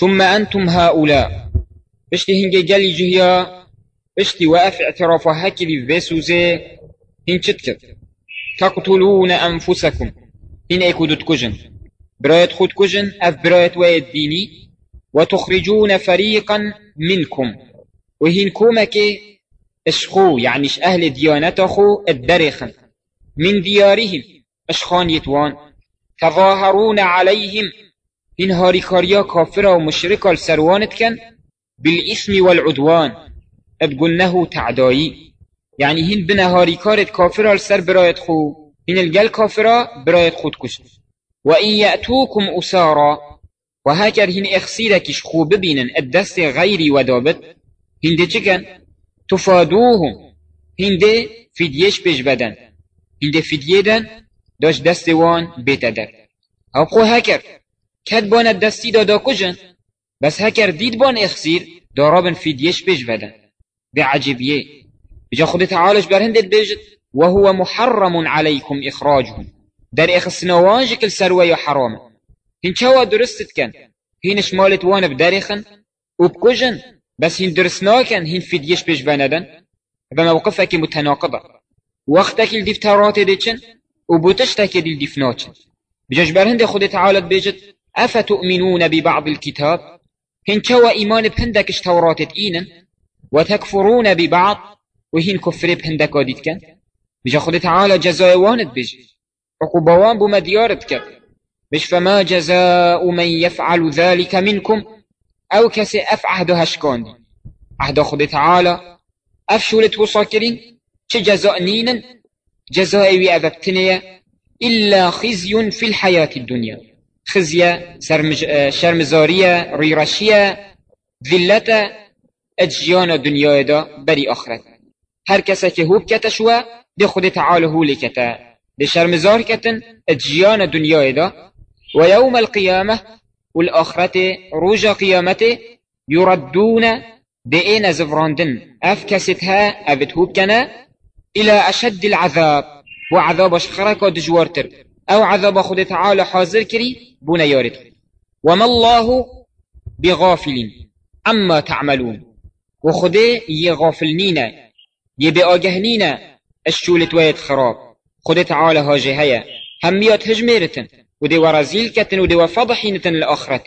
ثم أنتم هؤلاء. بشتي هنجي جالي جهيا بشتي وقف اعترافها هكذي فيسوزي هن شتكت تقتلون أنفسكم. هن ايكو دوت كجن؟ برأيت خود كجن؟ أف برأيت وايد ديني؟ وتخرجون فريقا منكم. وهن كومك أشخو يعني أهل ديانتخو الدرخن من ديارهم أشخان يتوان. تظاهرون عليهم هن هاريكاريا كافرة ومشركة السروانت كان بالإثم والعدوان ابقنه تعدائي يعني هن بنا هاريكارت كافرة السر برايت خو هن الجل كافرة برايت خود كشت وإن يأتوكم أسارا وهكذا هن اخسيركش خو ببينن الدست غيري ودابت هند چكن تفادوهم هند فديش بيش بدن. هند فديدن داش دست وان بيت در. أو كد بان الدستي دادا كجن بس هكر ديد بان اخسير دارابن فديش بيش بدن بعجبيه بجا خود تعالش برهند بيجت وهو محرم عليكم إخراجهم. در إخسنوانج كل سروي حرام هن چوا درستت كان هين شمالت وان بدارخن وبكجن بس هن درسناكن هن فديش بيش بندن بموقفك متناقضة وقتك الدفترات ديشن وبوتشتك دي الدفناتشن بجاج برهند خود تعالى بيجت أفتؤمنون ببعض الكتاب؟ هن كوا إيمان بهندك اشتورات إينا وتكفرون ببعض؟ وهين كفر بهندك وديت كان بجا خود تعالى جزاء بيجي عقوبوان بما ديارتك مش فما جزاء من يفعل ذلك منكم؟ أو كسي اف عهد هشكان عهد خود تعالى. اف شولت وصاكرين؟ چه جزاء نينا جزاء وي أذبتنية؟ إلا خزي في الحياة الدنيا. خزية شرمزارية ريرشية ذلة اجيان دنيا دا بري آخرت. هر کسی که هوب کتا شوه دی خود تعالی هولی کتا دی شرمزار کتن اجیان دنیای دا. و یوم القیامه والآخرت روجا قیامته يردون دئين زفراندن اف كستها افت هوب كنا إلى اشد العذاب. وعذاب شخرك دجوارتر. أو عذاب خود تعالى حاضر كري بونا يارد. وما الله بغافل أما تعملون. وخده يغافلنين يبي آگهنينا الشولت ويت خراب. خود تعالى هاجي هيا هميات هجميرتن. ودي ورزيل كتن ودي وفضحينتن الآخرت